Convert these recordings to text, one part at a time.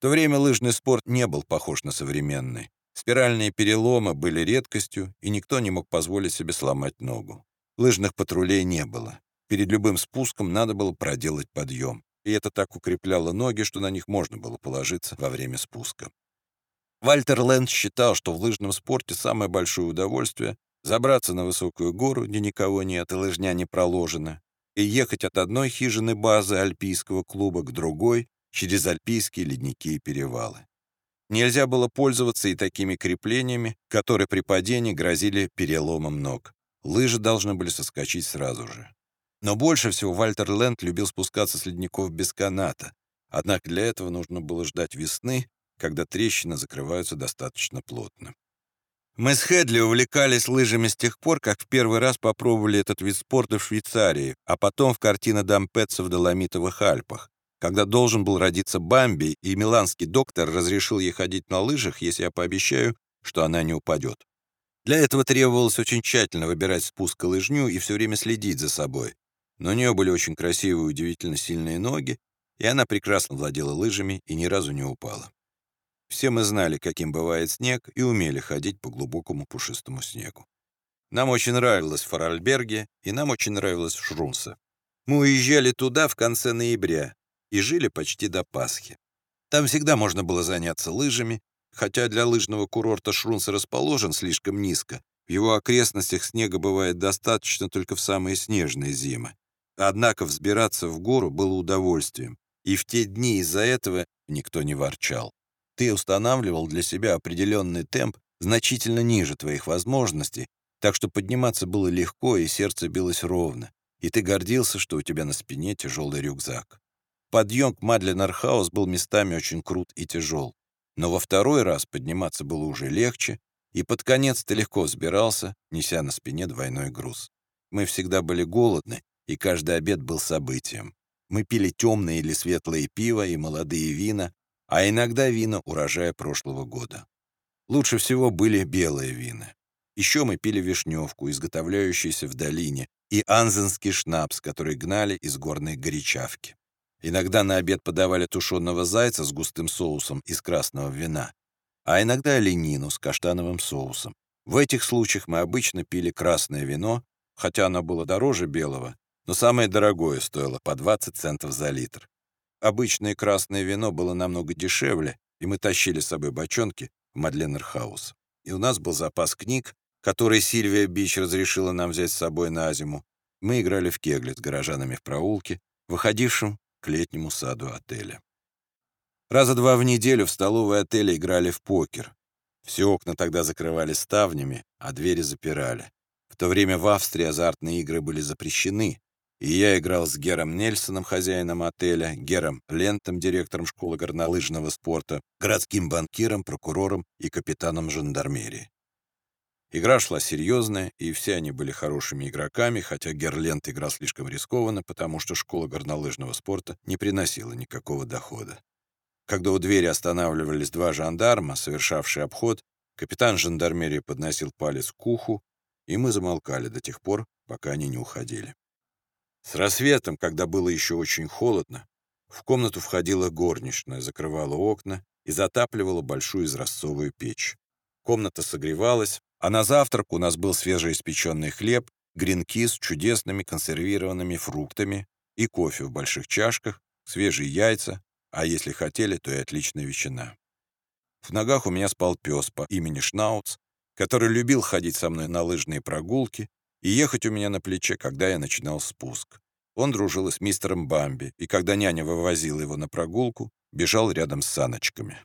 В то время лыжный спорт не был похож на современный. Спиральные переломы были редкостью, и никто не мог позволить себе сломать ногу. Лыжных патрулей не было. Перед любым спуском надо было проделать подъем. И это так укрепляло ноги, что на них можно было положиться во время спуска. Вальтер Лэнд считал, что в лыжном спорте самое большое удовольствие — забраться на высокую гору, где никого нет и лыжня не проложена, и ехать от одной хижины базы альпийского клуба к другой через альпийские ледники и перевалы. Нельзя было пользоваться и такими креплениями, которые при падении грозили переломом ног. Лыжи должны были соскочить сразу же. Но больше всего Вальтер Лэнд любил спускаться с ледников без каната. Однако для этого нужно было ждать весны, когда трещины закрываются достаточно плотно. Мы с Хедли увлекались лыжами с тех пор, как в первый раз попробовали этот вид спорта в Швейцарии, а потом в картина Дампетца в Доломитовых Альпах, когда должен был родиться Бамби, и миланский доктор разрешил ей ходить на лыжах, если я пообещаю, что она не упадет. Для этого требовалось очень тщательно выбирать спуск и лыжню и все время следить за собой. Но у нее были очень красивые и удивительно сильные ноги, и она прекрасно владела лыжами и ни разу не упала. Все мы знали, каким бывает снег, и умели ходить по глубокому пушистому снегу. Нам очень нравилось в Фаральберге, и нам очень нравилось в Шрунсе. Мы уезжали туда в конце ноября и жили почти до Пасхи. Там всегда можно было заняться лыжами, хотя для лыжного курорта Шрунса расположен слишком низко. В его окрестностях снега бывает достаточно только в самые снежные зимы. Однако взбираться в гору было удовольствием, и в те дни из-за этого никто не ворчал. Ты устанавливал для себя определенный темп значительно ниже твоих возможностей, так что подниматься было легко, и сердце билось ровно, и ты гордился, что у тебя на спине тяжелый рюкзак. Подъем к Мадленархаус был местами очень крут и тяжел, но во второй раз подниматься было уже легче, и под конец ты легко взбирался, неся на спине двойной груз. Мы всегда были голодны, и каждый обед был событием. Мы пили темное или светлое пиво и молодые вина, а иногда вина урожая прошлого года. Лучше всего были белые вина. Еще мы пили вишневку, изготовляющуюся в долине, и анзенский шнапс, который гнали из горной горячавки. Иногда на обед подавали тушеного зайца с густым соусом из красного вина, а иногда оленину с каштановым соусом. В этих случаях мы обычно пили красное вино, хотя оно было дороже белого, но самое дорогое стоило по 20 центов за литр. Обычное красное вино было намного дешевле, и мы тащили с собой бочонки в Мадленнерхаус. И у нас был запас книг, которые Сильвия Бич разрешила нам взять с собой на зиму. Мы играли в кегли с горожанами в проулке, выходившем к летнему саду отеля. Раза два в неделю в столовой отеля играли в покер. Все окна тогда закрывали ставнями, а двери запирали. В то время в Австрии азартные игры были запрещены, и я играл с Гером Нельсоном, хозяином отеля, Гером Лентом, директором школы горнолыжного спорта, городским банкиром, прокурором и капитаном жандармерии. Игра шла серьезная, и все они были хорошими игроками, хотя Герлент играл слишком рискованно, потому что школа горнолыжного спорта не приносила никакого дохода. Когда у двери останавливались два жандарма, совершавшие обход, капитан жандармерии подносил палец к уху, и мы замолкали до тех пор, пока они не уходили. С рассветом, когда было еще очень холодно, в комнату входила горничная, закрывала окна и затапливала большую изразцовую печь. Комната согревалась, а на завтрак у нас был свежеиспеченный хлеб, гренки с чудесными консервированными фруктами и кофе в больших чашках, свежие яйца, а если хотели, то и отличная ветчина. В ногах у меня спал пес по имени Шнауц, который любил ходить со мной на лыжные прогулки и ехать у меня на плече, когда я начинал спуск. Он дружил с мистером Бамби, и когда няня вывозила его на прогулку, бежал рядом с саночками.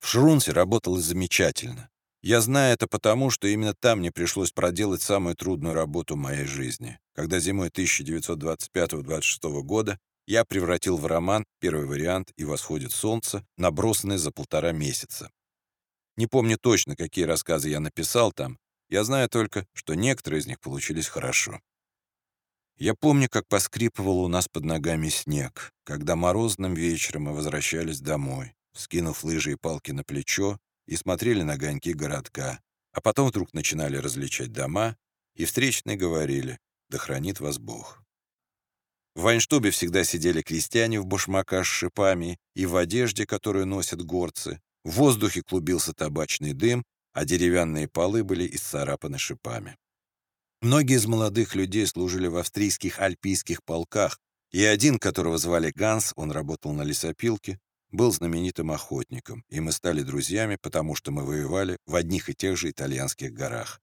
В Шрунсе работалось замечательно. Я знаю это потому, что именно там мне пришлось проделать самую трудную работу моей жизни, когда зимой 1925-26 года я превратил в роман первый вариант «И восходит солнце», набросанный за полтора месяца. Не помню точно, какие рассказы я написал там, я знаю только, что некоторые из них получились хорошо. Я помню, как поскрипывал у нас под ногами снег, когда морозным вечером мы возвращались домой, скинув лыжи и палки на плечо, и смотрели на огоньки городка, а потом вдруг начинали различать дома, и встречные говорили «Да хранит вас Бог». В Вайнштубе всегда сидели крестьяне в башмаках с шипами и в одежде, которую носят горцы. В воздухе клубился табачный дым, а деревянные полы были исцарапаны шипами. Многие из молодых людей служили в австрийских альпийских полках, и один, которого звали Ганс, он работал на лесопилке, был знаменитым охотником, и мы стали друзьями, потому что мы воевали в одних и тех же итальянских горах.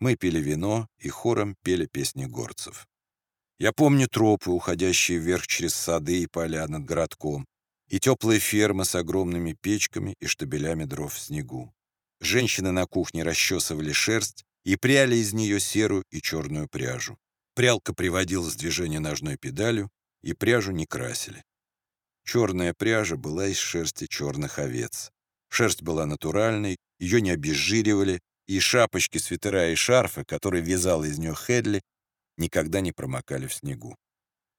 Мы пили вино и хором пели песни горцев. Я помню тропы, уходящие вверх через сады и поля над городком, и теплые фермы с огромными печками и штабелями дров в снегу. Женщины на кухне расчесывали шерсть и пряли из нее серую и черную пряжу. Прялка приводилась в движение ножной педалью, и пряжу не красили. Черная пряжа была из шерсти черных овец. Шерсть была натуральной, ее не обезжиривали, и шапочки, свитера и шарфы, которые вязала из нее Хедли, никогда не промокали в снегу.